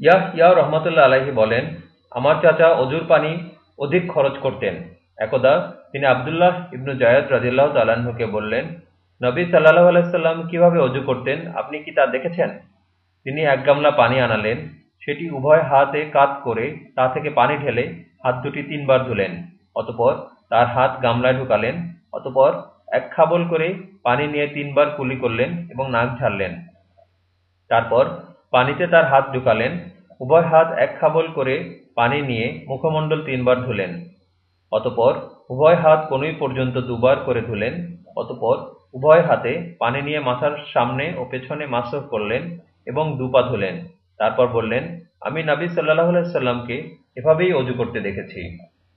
ইয়াহইয়া রহমতুল্লাহ আলাইহি বলেন, আমার চাচা অজুর পানি অধিক খরচ করতেন। একদা তিনি আবদুল্লাহ ইবনু জায়দ রাজিল্লাহ তালাহুকে বললেন, নবী সাল্লাহ আলাইসাল্লাম কীভাবে অজু করতেন? আপনি কি তা দেখেছেন? তিনি এক গামলা পানি আনালেন, সেটি উভয় হাতে কাত করে তা থেকে পানি ঢেলে হাত দুটি তিনবার ধুলেন, অতপর তার হাত গামলায় ঢুকালেন, অতপর এক খাবল করে পানি নিয়ে তিনবার কুলি করলেন এবং নাক ঝাড়লেন। তারপর পানিতে তার হাত ঢুকালেন। উভয় হাত এক খাবল করে পানি নিয়ে মুখমণ্ডল তিনবার ধুলেন। অতপর উভয় হাত কনুই পর্যন্ত দুবার করে ধুলেন। অতপর উভয় হাতে পানি নিয়ে মাথার সামনে ও পেছনে মাসহ করলেন এবং দুপা ধুলেন। তারপর বললেন, আমি নাবী সাল্লাহ সাল্লামকে এভাবেই অজু করতে দেখেছি।